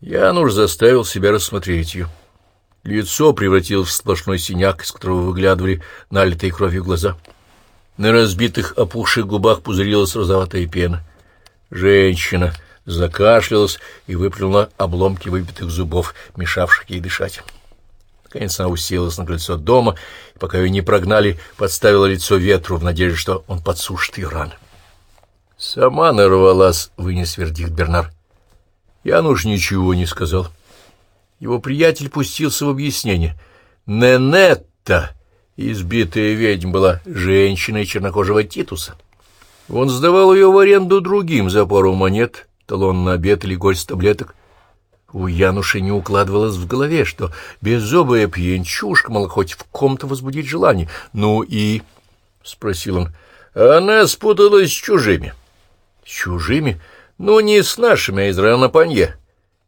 Януш заставил себя рассмотреть ее. Лицо превратилось в сплошной синяк, из которого выглядывали налитые кровью глаза. На разбитых опухших губах пузырилась розоватая пена. Женщина закашлялась и выплюнула обломки выбитых зубов, мешавших ей дышать. Наконец она уселась на крыльцо дома, и пока ее не прогнали, подставила лицо ветру в надежде, что он подсушит ее раны. «Сама нарвалась», — вынес вердикт Бернар. Януш ничего не сказал. Его приятель пустился в объяснение. Ненетта, избитая ведьм, была женщиной чернокожего Титуса. Он сдавал ее в аренду другим за пару монет, талон на обед или горсть таблеток. У Януша не укладывалось в голове, что беззубая пьянчушка могла хоть в ком-то возбудить желание. «Ну и...» — спросил он. «Она спуталась с чужими». «С чужими? Ну, не с нашими, а из района.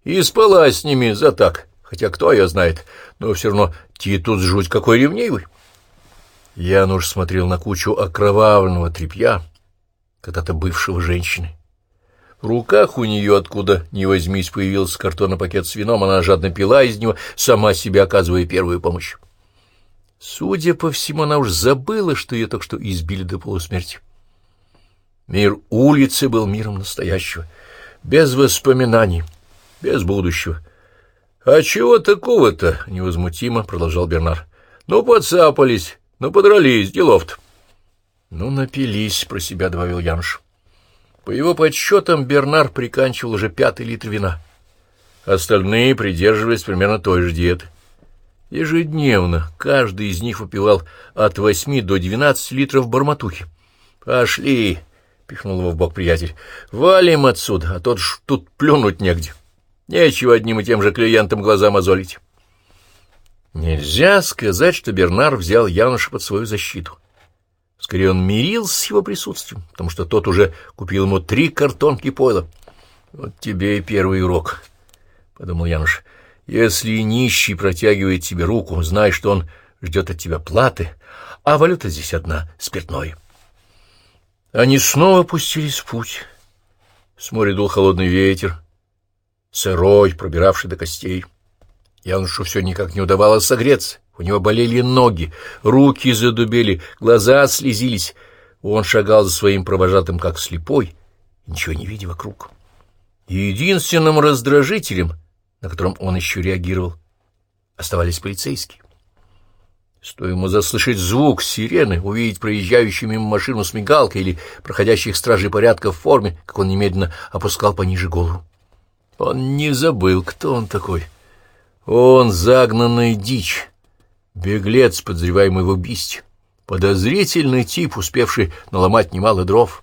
И спала с ними за так, хотя кто ее знает, но все равно Титус жуть какой ревнивый». Януш смотрел на кучу окровавленного тряпья, когда-то бывшего женщины. В руках у нее, откуда ни возьмись, появился картонный пакет с вином, она жадно пила из него, сама себе оказывая первую помощь. Судя по всему, она уж забыла, что ее только что избили до полусмерти. Мир улицы был миром настоящего, без воспоминаний, без будущего. — А чего такого-то? — невозмутимо продолжал Бернар. — Ну, подцапались, ну, подрались, делов-то. — Ну, напились, — про себя добавил Януш. По его подсчетам, Бернар приканчивал уже пятый литр вина. Остальные придерживались примерно той же диеты. Ежедневно каждый из них выпивал от восьми до двенадцати литров барматухи. «Пошли!» — пихнул его в бок приятель. «Валим отсюда, а тот ж тут плюнуть негде. Нечего одним и тем же клиентам глаза мозолить». Нельзя сказать, что Бернар взял Януша под свою защиту. Скорее, он мирился с его присутствием, потому что тот уже купил ему три картонки пойла. «Вот тебе и первый урок», — подумал Януш. «Если нищий протягивает тебе руку, знай, что он ждет от тебя платы, а валюта здесь одна — спиртное». Они снова пустились в путь. С моря дул холодный ветер, сырой, пробиравший до костей. Янушу все никак не удавалось согреться. У него болели ноги, руки задубели, глаза слезились. Он шагал за своим провожатым, как слепой, ничего не видя вокруг. единственным раздражителем, на котором он еще реагировал, оставались полицейские. Стоило ему заслышать звук сирены, увидеть проезжающую мимо машину с мигалкой или проходящих стражей порядка в форме, как он немедленно опускал пониже голову. Он не забыл, кто он такой. Он загнанный дичь, Беглец, подозреваемый в убийстве. Подозрительный тип, успевший наломать немало дров.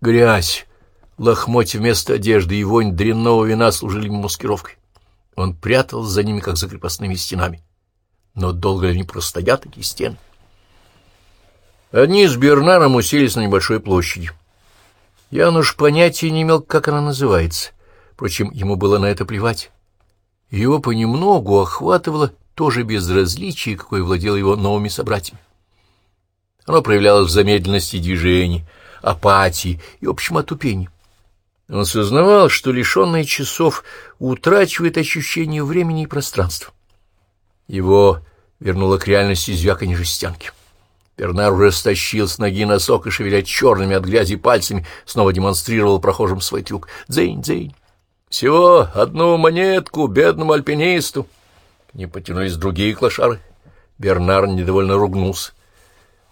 Грязь, лохмотья вместо одежды и вонь дрянного вина служили ему маскировкой. Он прятался за ними, как за крепостными стенами. Но долго они простоят, эти стены? Одни с Бернаром уселись на небольшой площади. Януш понятия не имел, как она называется. Впрочем, ему было на это плевать. Его понемногу охватывало то же безразличие, какое владело его новыми собратьями. Оно проявлялось в замедленности движений, апатии и общем отупении. Он сознавал, что лишенный часов утрачивает ощущение времени и пространства. Его вернуло к реальности звяканье жестянки. Бернар уже стащил с ноги носок и, шевеля черными от грязи пальцами, снова демонстрировал прохожим свой трюк. «Дзынь, дзынь! Всего одну монетку бедному альпинисту!» не потянулись другие клошары. Бернар недовольно ругнулся.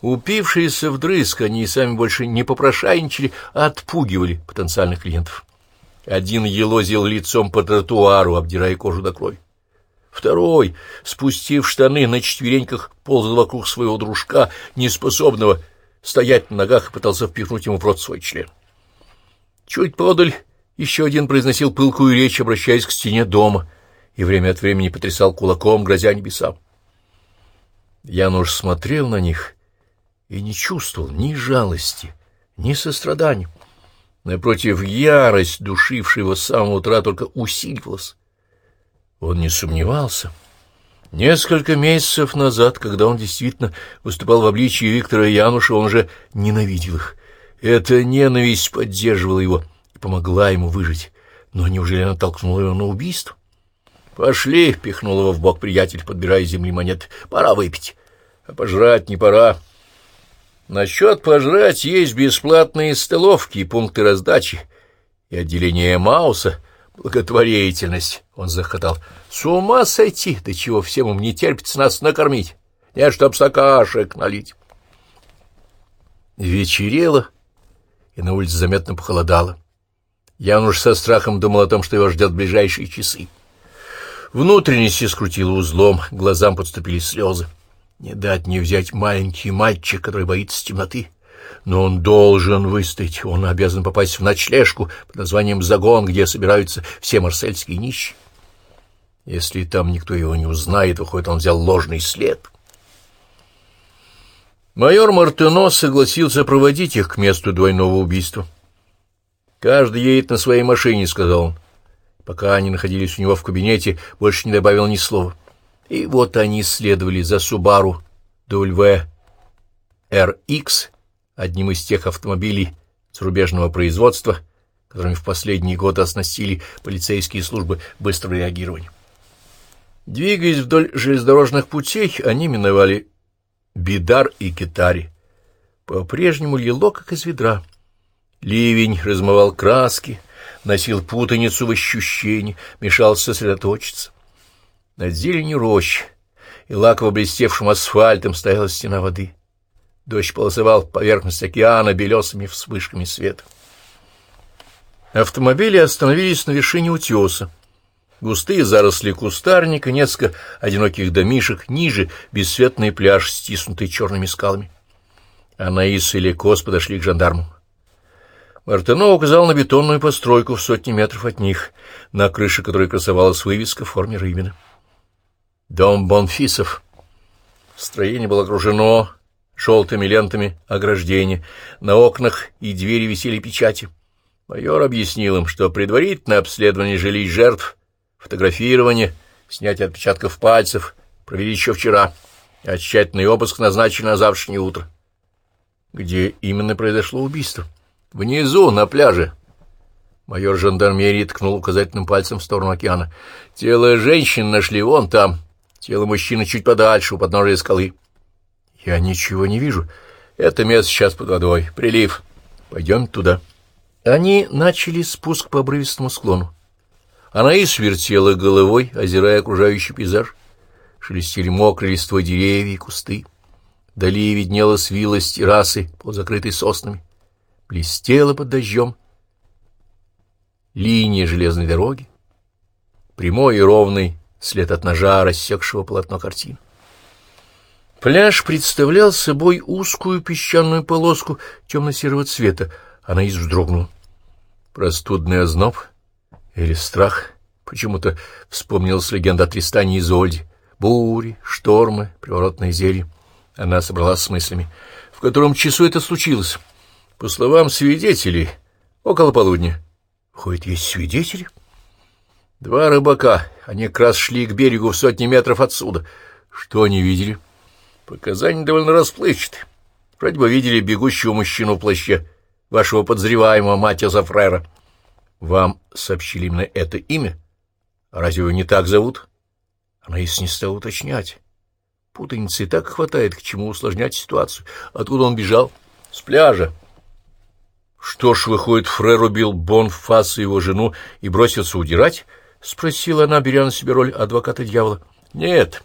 Упившиеся вдрызг, они и сами больше не попрошайничали, а отпугивали потенциальных клиентов. Один елозил лицом по тротуару, обдирая кожу до крови. Второй, спустив штаны на четвереньках, ползал вокруг своего дружка, неспособного стоять на ногах, и пытался впихнуть ему в рот свой член. Чуть подаль еще один произносил пылкую речь, обращаясь к стене дома — и время от времени потрясал кулаком, грозя небесам. Януш смотрел на них и не чувствовал ни жалости, ни сострадания. Напротив, ярость, душившая его с самого утра, только усиливалась. Он не сомневался. Несколько месяцев назад, когда он действительно выступал в обличии Виктора Януша, он уже ненавидел их. Эта ненависть поддерживала его и помогла ему выжить. Но неужели она толкнула его на убийство? «Пошли!» — пихнул его в бок приятель, подбирая земли монет. «Пора выпить. А пожрать не пора. Насчет пожрать есть бесплатные столовки и пункты раздачи, и отделение Мауса, благотворительность». Он захотал. «С ума сойти! Да чего всем им не терпится нас накормить? Нет, чтоб стакашек налить!» Вечерело, и на улице заметно похолодало. Я уж со страхом думал о том, что его ждет ближайшие часы. Внутренности скрутило узлом, глазам подступили слезы. Не дать не взять маленький мальчик, который боится темноты. Но он должен выстоять, он обязан попасть в ночлежку под названием «Загон», где собираются все марсельские нищие. Если там никто его не узнает, выходит, он взял ложный след. Майор Мартыно согласился проводить их к месту двойного убийства. «Каждый едет на своей машине», — сказал он. Пока они находились у него в кабинете, больше не добавил ни слова. И вот они следовали за Субару W RX, одним из тех автомобилей зарубежного производства, которыми в последние годы оснастили полицейские службы быстрого реагирования. Двигаясь вдоль железнодорожных путей, они миновали Бидар и Китари. По-прежнему лило, как из ведра. Ливень размывал краски, носил путаницу в ощущении, мешал сосредоточиться. Над зеленью рощ и лаково блестевшим асфальтом стояла стена воды. Дождь полосовал поверхность океана белесыми вспышками света. Автомобили остановились на вершине утеса. Густые заросли кустарника, несколько одиноких домишек, ниже бесцветный пляж, стиснутый черными скалами. Анаис и Лекос подошли к жандарму. Мартено указал на бетонную постройку в сотни метров от них, на крыше которой красовалась вывеска в форме рыбины. Дом Бонфисов. Строение было окружено желтыми лентами ограждения, на окнах и двери висели печати. Майор объяснил им, что предварительное обследование жилищ жертв, фотографирование, снятие отпечатков пальцев провели еще вчера, а тщательный обыск назначен на завтрашнее утро. Где именно произошло убийство? — Внизу, на пляже. Майор жандармерии ткнул указательным пальцем в сторону океана. Тело женщины нашли вон там. Тело мужчины чуть подальше, у подножия скалы. Я ничего не вижу. Это место сейчас под водой. Прилив. Пойдем туда. Они начали спуск по обрывистому склону. Она и свертела головой, озирая окружающий пейзаж. Шелестели мокрые листвой деревья и кусты. Вдали виднелась вилась террасы, полузакрытой соснами блестела под дождем. Линия железной дороги, прямой и ровный след от ножа, рассекшего полотно картин. Пляж представлял собой узкую песчаную полоску темно-серого цвета. Она из вздрогнула. Простудный озноб или страх? Почему-то вспомнилась легенда о Тристане и Изольде. Бури, штормы, приворотные зелья. Она собралась с мыслями. В котором часу это случилось? По словам свидетелей, около полудня. Ходит, есть свидетели? Два рыбака. Они как раз шли к берегу в сотни метров отсюда. Что они видели? Показания довольно расплывчаты. Вроде бы видели бегущего мужчину в плаще, вашего подозреваемого Матиаса Фрера. Вам сообщили именно это имя? А разве его не так зовут? Она если не стала уточнять. Путаницы и так хватает, к чему усложнять ситуацию. Откуда он бежал? С пляжа. Что ж, выходит, Фрер убил Бонфаса и его жену и бросился удирать? — спросила она, беря на себе роль адвоката дьявола. — Нет,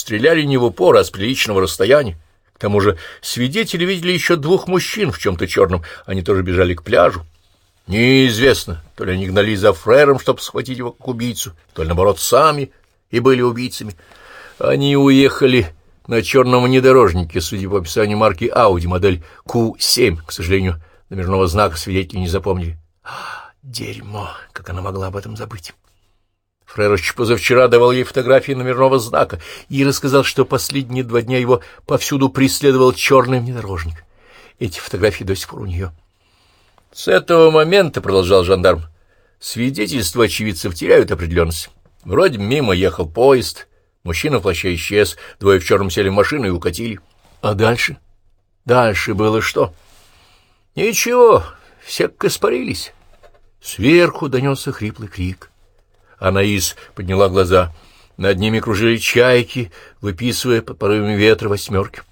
стреляли не в упор, а с приличного расстояния. К тому же свидетели видели еще двух мужчин в чем-то черном, они тоже бежали к пляжу. Неизвестно, то ли они гнались за Фрером, чтобы схватить его как убийцу, то ли, наоборот, сами и были убийцами. Они уехали на черном внедорожнике, судя по описанию марки Audi, модель Q7, к сожалению, Номерного знака свидетели не запомнили. А, дерьмо! Как она могла об этом забыть? Фрероч позавчера давал ей фотографии номерного знака и рассказал, что последние два дня его повсюду преследовал черный внедорожник. Эти фотографии до сих пор у нее. — С этого момента, — продолжал жандарм, — свидетельства очевидцев теряют определенность. Вроде мимо ехал поезд, мужчина в плаще исчез, двое в черном сели в машину и укатили. А дальше? Дальше было что? — Ничего, все как испарились. Сверху донесся хриплый крик. Анаис подняла глаза. Над ними кружили чайки, выписывая под порывами ветра восьмерки.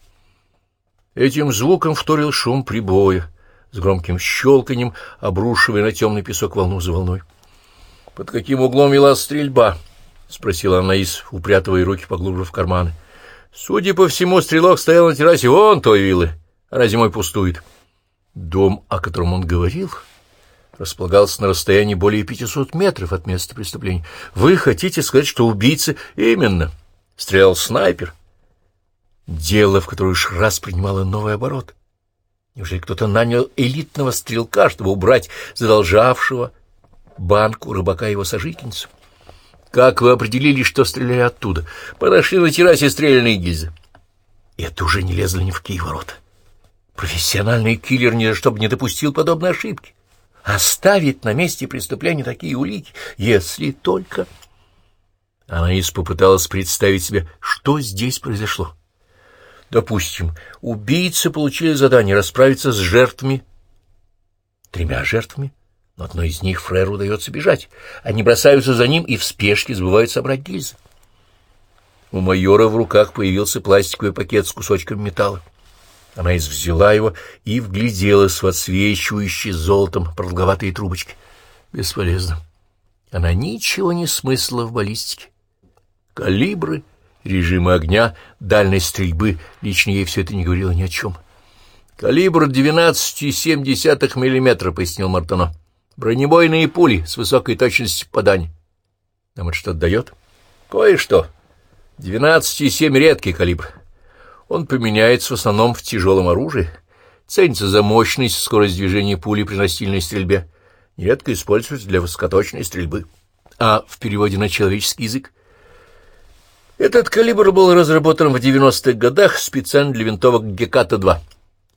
Этим звуком вторил шум прибоя, с громким щелканьем обрушивая на темный песок волну за волной. — Под каким углом вела стрельба? — спросила Анаис, упрятывая руки поглубже в карманы. — Судя по всему, стрелок стоял на террасе вон той виллы, а зимой пустует. Дом, о котором он говорил, располагался на расстоянии более 500 метров от места преступления. Вы хотите сказать, что убийца именно стрелял снайпер? Дело, в которое уж раз принимало новый оборот. Неужели кто-то нанял элитного стрелка, чтобы убрать задолжавшего банку рыбака его сожительницу? Как вы определили, что стреляли оттуда? Подошли на террасе стрелянные гильзы. Это уже не лезло ни в какие ворота. Профессиональный киллер ни за что бы не допустил подобной ошибки. Оставить на месте преступления такие улики, если только... Анаис попыталась представить себе, что здесь произошло. Допустим, убийцы получили задание расправиться с жертвами, тремя жертвами, но одной из них Фреру удается бежать. Они бросаются за ним и в спешке забывают собрать гильзы. У майора в руках появился пластиковый пакет с кусочками металла. Она извзяла его и вгляделась в отсвечивающие золотом продолговатые трубочки. Бесполезно. Она ничего не смысла в баллистике. Калибры режимы огня, дальность стрельбы, лично ей все это не говорило ни о чем. «Калибр 12,7 мм», — пояснил Мартано. «Бронебойные пули с высокой точностью попадания». «Нам это что-то дает?» «Кое-что. 12,7 — редкий калибр. Он применяется в основном в тяжелом оружии, ценится за мощность, скорость движения пули при настильной стрельбе, нередко используется для высокоточной стрельбы. А в переводе на человеческий язык этот калибр был разработан в 90-х годах специально для винтовок Геката-2,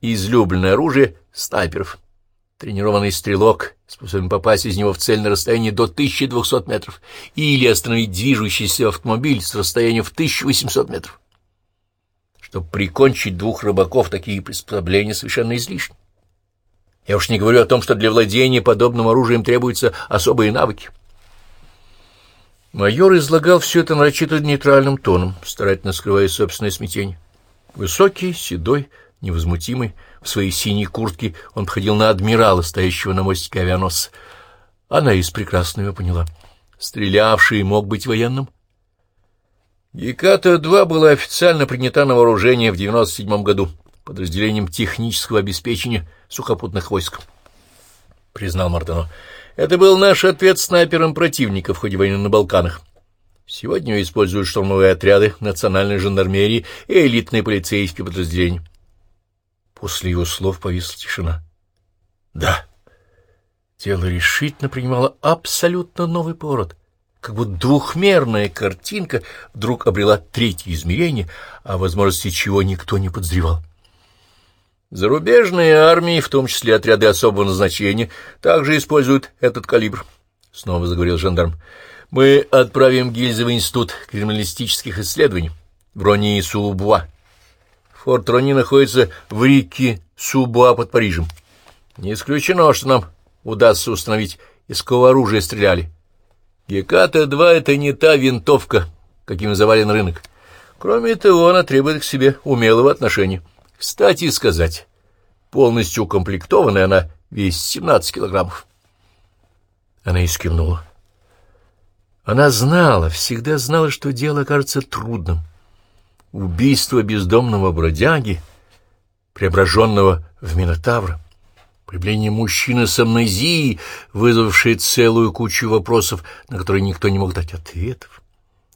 излюбленное оружие снайперов. Тренированный стрелок способен попасть из него в цель на расстоянии до 1200 метров или остановить движущийся автомобиль с расстояния в 1800 метров. Чтобы прикончить двух рыбаков, такие приспособления совершенно излишни. Я уж не говорю о том, что для владения подобным оружием требуются особые навыки. Майор излагал все это нарочито нейтральным тоном, старательно скрывая собственное смятение. Высокий, седой, невозмутимый, в своей синей куртке он походил на адмирала, стоящего на мостике авианосца. Она из прекрасно его поняла. Стрелявший мог быть военным. Яката-2 была официально принята на вооружение в 97 году подразделением технического обеспечения сухопутных войск, признал Мартано. Это был наш ответ снайперам противника в ходе войны на Балканах. Сегодня используют штурмовые отряды национальной жандармерии и элитные полицейские подразделения. После его слов повисла тишина. Да, тело решительно принимало абсолютно новый поворот. Как будто двухмерная картинка вдруг обрела третье измерение, о возможности чего никто не подозревал. Зарубежные армии, в том числе отряды особого назначения, также используют этот калибр, — снова заговорил жандарм. Мы отправим гильзы в Институт криминалистических исследований в Рони-Субуа. Форт Рони находится в Рике Субуа под Парижем. Не исключено, что нам удастся установить, из какого оружия стреляли. Геката-2 — это не та винтовка, каким завален рынок. Кроме того, она требует к себе умелого отношения. Кстати сказать, полностью укомплектованная она весит 17 килограммов. Она искивнула. Она знала, всегда знала, что дело кажется трудным. Убийство бездомного бродяги, преображенного в Минотавра, появление мужчины с амнезией, вызвавшее целую кучу вопросов, на которые никто не мог дать ответов,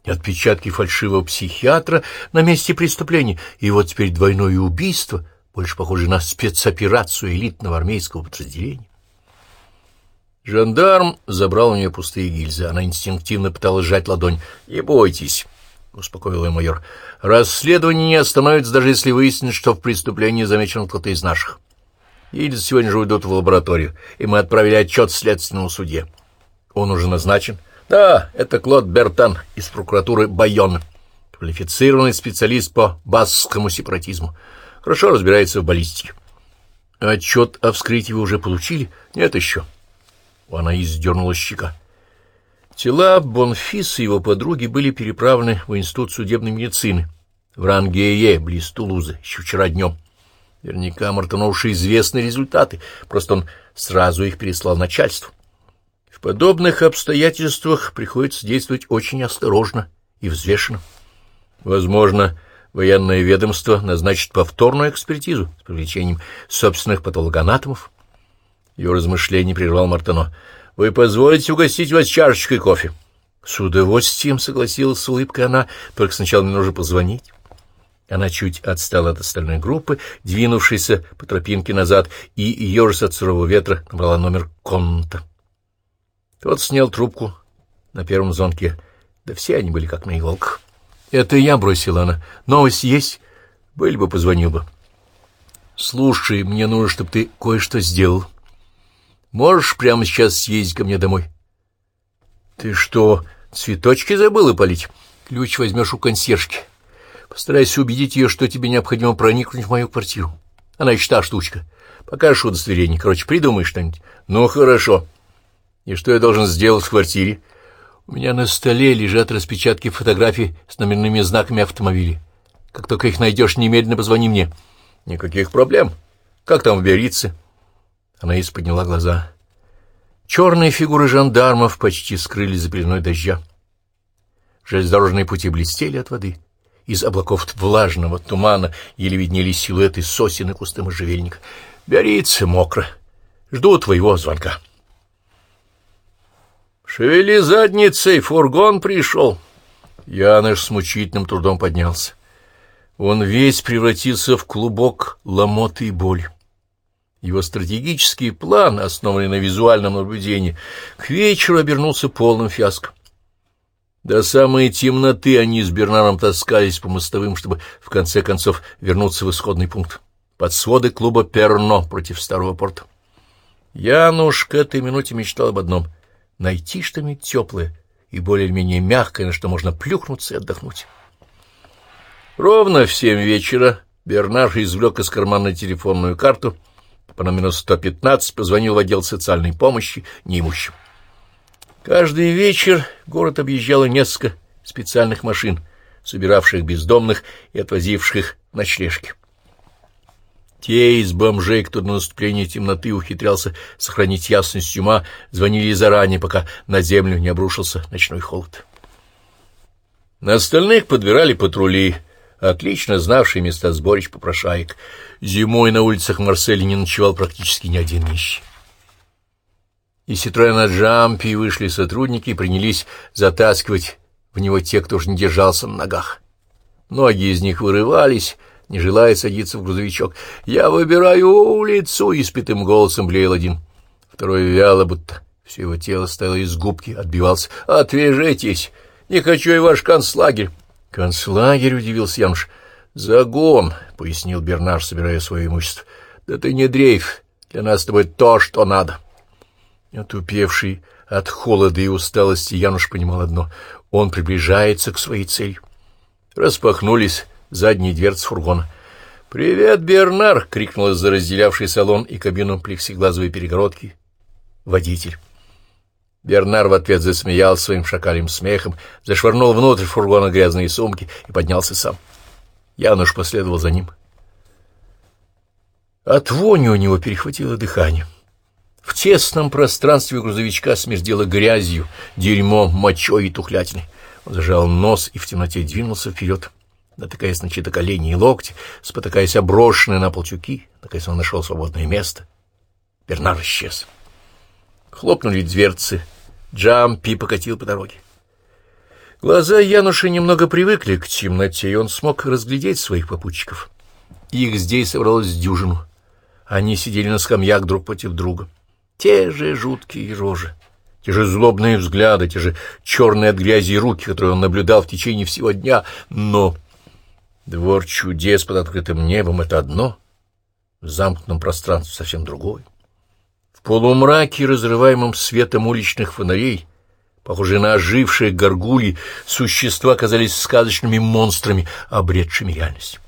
и отпечатки фальшивого психиатра на месте преступления, и вот теперь двойное убийство, больше похоже на спецоперацию элитного армейского подразделения. Жандарм забрал у нее пустые гильзы. Она инстинктивно пыталась сжать ладонь. «Не бойтесь», — успокоил ее майор. «Расследование не остановится, даже если выяснится, что в преступлении замечен кто-то из наших. Гильзы сегодня же уйдут в лабораторию, и мы отправили отчет следственному суде. Он уже назначен?» Да, это Клод Бертан из прокуратуры Байона, квалифицированный специалист по баскскому сепаратизму. Хорошо разбирается в баллистике. Отчет о вскрытии вы уже получили? Нет еще. У Анаис дернула щека. Тела Бонфиса и его подруги были переправлены в Институт судебной медицины в Рангее, близ Тулузы, еще вчера днем. Верняка Мартыну уже известны результаты, просто он сразу их переслал начальству. В подобных обстоятельствах приходится действовать очень осторожно и взвешенно. Возможно, военное ведомство назначит повторную экспертизу с привлечением собственных патологоанатомов. Ее размышление прервал Мартыно. «Вы позволите угостить вас чашечкой кофе?» С удовольствием согласилась с улыбкой она, только сначала мне нужно позвонить. Она чуть отстала от остальной группы, двинувшейся по тропинке назад, и, ежась от сурового ветра, набрала номер Конта. Тот снял трубку на первом звонке. Да все они были как на иголках. «Это я», — бросила она. «Новость есть? Были бы, позвонил бы». «Слушай, мне нужно, чтобы ты кое-что сделал. Можешь прямо сейчас съездить ко мне домой?» «Ты что, цветочки забыла полить? Ключ возьмешь у консьержки». Постарайся убедить ее, что тебе необходимо проникнуть в мою квартиру. Она еще та штучка. Покажешь удостоверение. Короче, придумай что-нибудь. Ну, хорошо. И что я должен сделать в квартире? У меня на столе лежат распечатки фотографий с номерными знаками автомобиля. Как только их найдешь, немедленно позвони мне. Никаких проблем. Как там в Биорице? Она подняла глаза. Черные фигуры жандармов почти скрылись за пеленой дождя. Железнодорожные пути блестели от воды. Из облаков влажного тумана еле виднелись силуэты сосен и кусты можжевельника. «Берится мокро. Жду твоего звонка». «Шевели задницей, фургон пришел!» Яныш с мучительным трудом поднялся. Он весь превратился в клубок ломоты и боли. Его стратегический план, основанный на визуальном наблюдении, к вечеру обернулся полным фиаско. До самой темноты они с Бернаром таскались по мостовым, чтобы в конце концов вернуться в исходный пункт. Под своды клуба «Перно» против Старого порта. Януш к этой минуте мечтал об одном — найти что-нибудь теплое и более-менее мягкое, на что можно плюхнуться и отдохнуть. Ровно в семь вечера Бернар извлек из кармана телефонную карту, по номеру 115 позвонил в отдел социальной помощи неимущим. Каждый вечер город объезжало несколько специальных машин, собиравших бездомных и отвозивших их в ночлежки. Те из бомжей, кто до наступления темноты ухитрялся сохранить ясность ума, звонили заранее, пока на землю не обрушился ночной холод. На остальных подбирали патрули, отлично знавшие места сборищ попрошаек. Зимой на улицах Марселя не ночевал практически ни один нищий. Из Ситроена Джампи вышли сотрудники и принялись затаскивать в него те, кто же не держался на ногах. Многие из них вырывались, не желая садиться в грузовичок. «Я выбираю улицу!» — испитым голосом блеял один. Второй вяло, будто все его тело стояло из губки, отбивался. «Отвяжитесь! Не хочу и ваш концлагерь!» «Концлагерь?» — удивился Януш. «Загон!» — пояснил Бернар, собирая свое имущество. «Да ты не дрейф! Для нас с тобой то, что надо!» Отупевший от холода и усталости, Януш понимал одно — он приближается к своей цели. Распахнулись задние дверцы фургона. «Привет, Бернар!» — крикнул за разделявший салон и кабину плексиглазовой перегородки водитель. Бернар в ответ засмеял своим шакалем смехом, зашвырнул внутрь фургона грязные сумки и поднялся сам. Януш последовал за ним. От вони у него перехватило дыхание. В тесном пространстве грузовичка смердело грязью, дерьмом, мочой и тухлятиной. Он зажал нос и в темноте двинулся вперед, натыкаясь на чьи-то колени и локти, спотыкаясь оброшенные на пол. Наконец он нашел свободное место. Бернар исчез. Хлопнули дверцы. Джампи покатил по дороге. Глаза Януша немного привыкли к темноте, и он смог разглядеть своих попутчиков. Их здесь собралось дюжину. Они сидели на скамьях друг против друга. Те же жуткие рожи, те же злобные взгляды, те же черные от грязи руки, которые он наблюдал в течение всего дня. Но двор чудес под открытым небом — это одно, в замкнутом пространстве совсем другое. В полумраке, разрываемом светом уличных фонарей, похожие на ожившие горгульи, существа казались сказочными монстрами, обретшими реальность.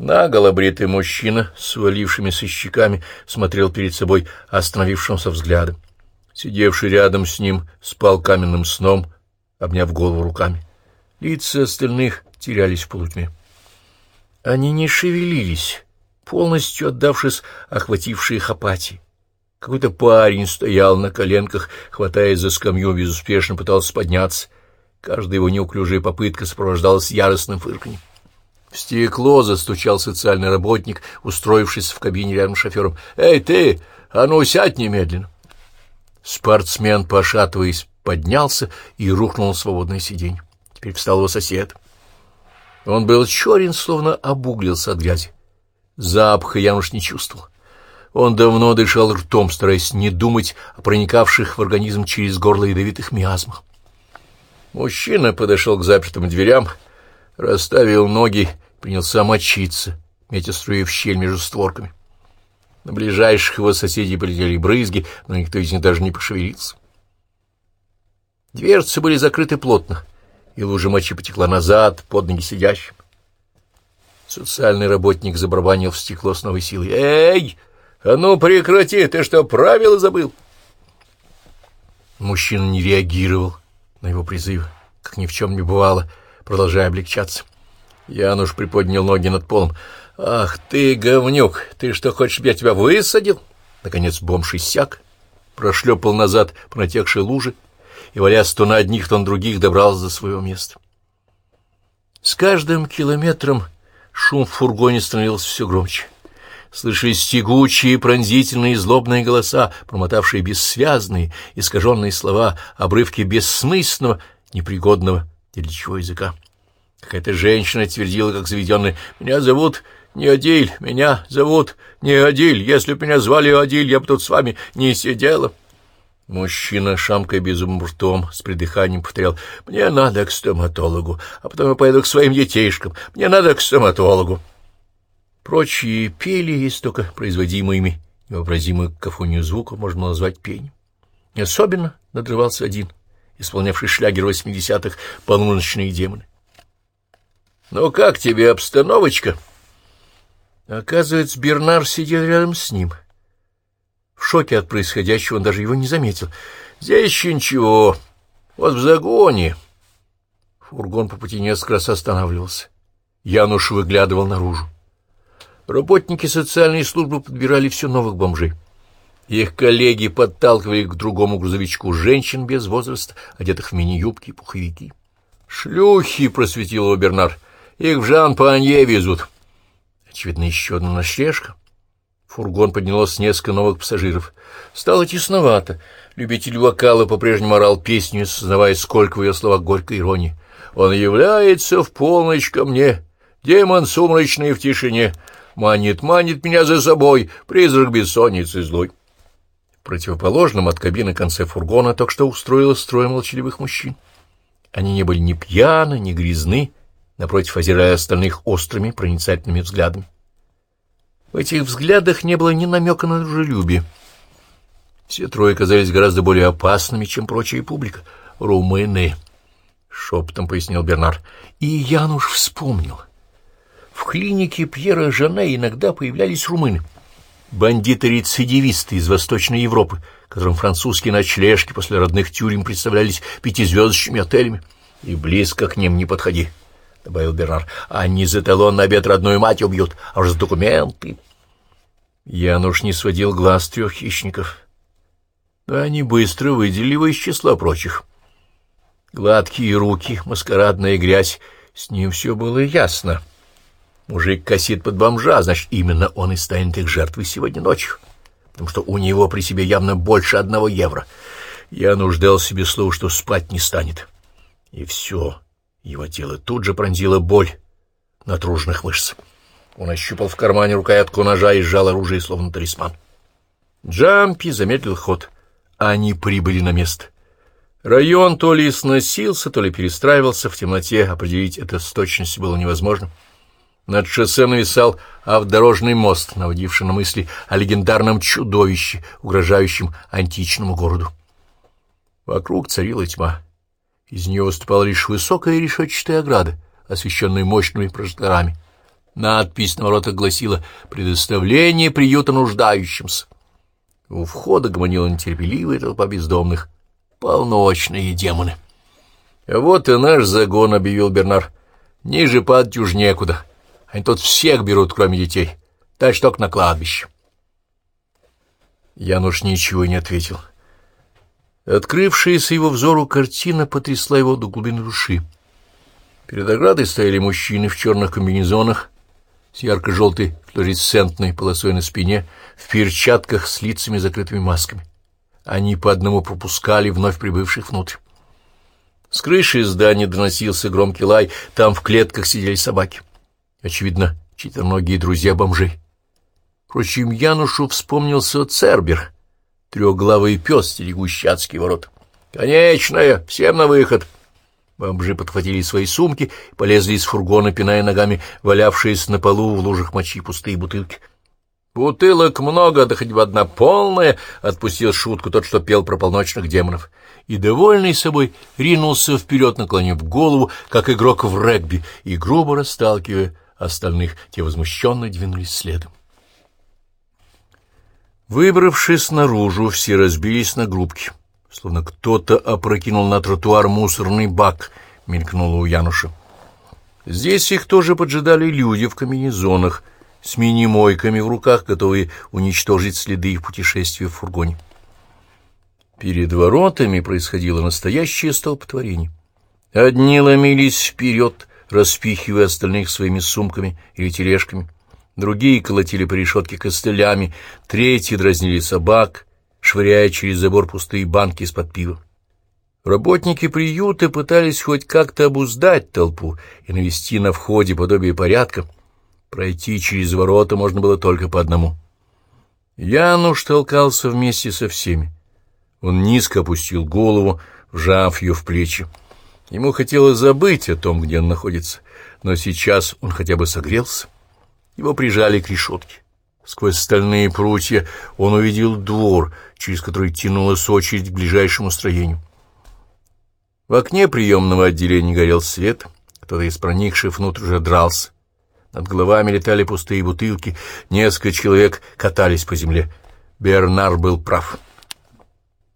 Наголо бритый мужчина с свалившимися щеками смотрел перед собой остановившимся взглядом. Сидевший рядом с ним спал каменным сном, обняв голову руками. Лица остальных терялись в полутьме. Они не шевелились, полностью отдавшись охватившей их апатии. Какой-то парень стоял на коленках, хватаясь за скамью, безуспешно пытался подняться. Каждая его неуклюжая попытка сопровождалась яростным фырканьем. В стекло застучал социальный работник, устроившись в кабине рядом с шофером. «Эй, ты! А ну, сядь немедленно!» Спортсмен, пошатываясь, поднялся и рухнул на свободное сиденье. Теперь встал его сосед. Он был черен, словно обуглился от грязи. Запаха Януш не чувствовал. Он давно дышал ртом, стараясь не думать о проникавших в организм через горло ядовитых миазмах. Мужчина подошел к запертым дверям, расставил ноги, принялся мочиться, метя струи в щель между створками. На ближайших его соседей полетели брызги, но никто из них даже не пошевелился. Дверцы были закрыты плотно, и лужа мочи потекла назад, под ноги сидящим. Социальный работник забарабанил в стекло с новой силой. «Эй, а ну прекрати, ты что, правила забыл?» Мужчина не реагировал на его призыв, как ни в чем не бывало, продолжая облегчаться. Януш приподнял ноги над полом. «Ах ты, говнюк, ты что, хочешь, я тебя высадил?» Наконец бомж иссяк, прошлепал назад по натекшей луже и, валясь то на одних, то на других, добрался до своего места. С каждым километром шум в фургоне становился все громче. Слышались тягучие, пронзительные, злобные голоса, промотавшие бессвязные, искаженные слова, обрывки бессмысленного, непригодного для чего языка. Какая-то женщина твердила, как заведенная, «Меня зовут не Адиль, меня зовут не Адиль. Если бы меня звали Адиль, я бы тут с вами не сидела». Мужчина, шамкой безумным ртом, с придыханием повторял, «Мне надо к стоматологу, а потом я поеду к своим детейшкам. Мне надо к стоматологу». Прочие пели, есть только производимыми невообразимую кафонию звука можно назвать пением. Особенно надрывался один, исполнявший шлягер восьмидесятых полуночные демоны. «Ну как тебе обстановочка?» Оказывается, Бернар сидел рядом с ним. В шоке от происходящего он даже его не заметил. «Здесь еще ничего. Вот в загоне». Фургон по пути несколько раз останавливался. Януш выглядывал наружу. Работники социальной службы подбирали все новых бомжей. Их коллеги подталкивали к другому грузовичку женщин без возраста, одетых в мини-юбки и пуховики. «Шлюхи!» — просветил его Бернар. «Их в Жан-Панье везут». Очевидно, еще одна ночлежка. Фургон поднялось несколько новых пассажиров. Стало тесновато. Любитель вокала по-прежнему орал песню, осознавая, сколько в ее словах горькой иронии. «Он является в полночь ко мне, демон сумрачный в тишине, манит, манит меня за собой, призрак бессонницы злой. В противоположном от кабины конце фургона только что устроилось трое молчаливых мужчин. Они не были ни пьяны, ни грязны, напротив, озирая остальных острыми, проницательными взглядами. В этих взглядах не было ни намека на дружелюбие. Все трое казались гораздо более опасными, чем прочая публика. «Румыны», — шепотом пояснил Бернар. И Януш вспомнил — в клинике Пьера Жане иногда появлялись румыны. Бандиты-рецидивисты из Восточной Европы, которым французские ночлежки после родных тюрем представлялись пятизвездочными отелями. «И близко к ним не подходи», — добавил Бернар. «Они за талон на обед родную мать убьют, а уж за документы». Януш не сводил глаз трех хищников. Но они быстро выделили его из числа прочих. Гладкие руки, маскарадная грязь, с ним все было ясно. Мужик косит под бомжа, значит, именно он и станет их жертвой сегодня ночью, потому что у него при себе явно больше одного евро. Я нуждал себе слово, что спать не станет. И все, его тело тут же пронзила боль натруженных мышц. Он ощупал в кармане рукоятку ножа и сжал оружие, словно талисман. Джампи замедлил ход. Они прибыли на место. Район то ли сносился, то ли перестраивался в темноте, определить это с точностью было невозможно. — над шоссе нависал автодорожный мост, наводивший на мысли о легендарном чудовище, угрожающем античному городу. Вокруг царила тьма. Из нее выступала лишь высокая решетчатая ограда, освещенная мощными прожекторами. Надпись на воротах гласила «Предоставление приюта нуждающимся». У входа гомонила нетерпеливая толпа бездомных. Полночные демоны. — вот и наш загон, — объявил Бернар. — Ниже падать уж некуда. Они тут всех берут, кроме детей. Дальше только на кладбище. Януш ничего не ответил. Открывшаяся его взору картина потрясла его до глубины души. Перед оградой стояли мужчины в черных комбинезонах, с ярко-желтой флуоресцентной полосой на спине, в перчатках с лицами закрытыми масками. Они по одному пропускали вновь прибывших внутрь. С крыши здания доносился громкий лай, там в клетках сидели собаки. Очевидно, четвероногие друзья бомжей. Впрочем, Янушу вспомнился Цербер, трехглавый пес, стерегущий адские ворот. «Конечная! Всем на выход!» Бомжи подхватили свои сумки и полезли из фургона, пиная ногами валявшиеся на полу в лужах мочи пустые бутылки. «Бутылок много, да хоть бы одна полная!» — отпустил шутку тот, что пел про полночных демонов. И, довольный собой, ринулся вперед, наклонив голову, как игрок в регби, и, грубо расталкивая остальных, те возмущенно двинулись следом. Выбравшись наружу, все разбились на группки словно кто-то опрокинул на тротуар мусорный бак, мелькнуло у Януша. Здесь их тоже поджидали люди в комбинезонах, с мини-мойками в руках, готовые уничтожить следы их путешествия в фургоне. Перед воротами происходило настоящее столпотворение. Одни ломились вперед, распихивая остальных своими сумками или тележками, другие колотили по решетке костылями, третьи дразнили собак, швыряя через забор пустые банки из-под пива. Работники приюта пытались хоть как-то обуздать толпу и навести на входе подобие порядка. Пройти через ворота можно было только по одному. Януш толкался вместе со всеми. Он низко опустил голову, вжав ее в плечи. Ему хотелось забыть о том, где он находится, но сейчас он хотя бы согрелся. Его прижали к решетке. Сквозь стальные прутья он увидел двор, через который тянулась очередь к ближайшему строению. В окне приемного отделения горел свет, кто-то из проникших внутрь уже дрался. Над головами летали пустые бутылки, несколько человек катались по земле. Бернар был прав.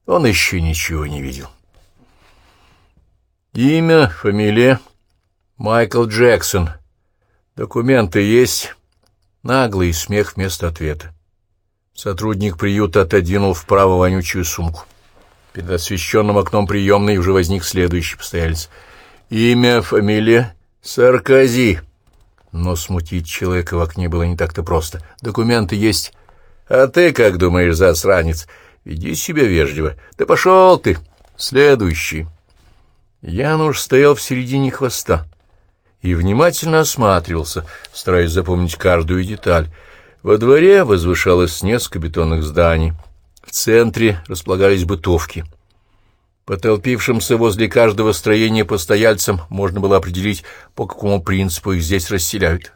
Он еще ничего не видел. Имя, фамилия — Майкл Джексон. Документы есть? Наглый смех вместо ответа. Сотрудник приюта отодвинул вправо вонючую сумку. Перед освещенным окном приемной уже возник следующий постоялец. Имя, фамилия? Саркози. Но смутить человека в окне было не так-то просто. Документы есть. А ты как думаешь, засранец? Веди себя вежливо. Да пошел ты. Следующий. Януш стоял в середине хвоста и внимательно осматривался, стараясь запомнить каждую деталь. Во дворе возвышалось несколько бетонных зданий. В центре располагались бытовки. По толпившимся возле каждого строения постояльцам можно было определить, по какому принципу их здесь расселяют.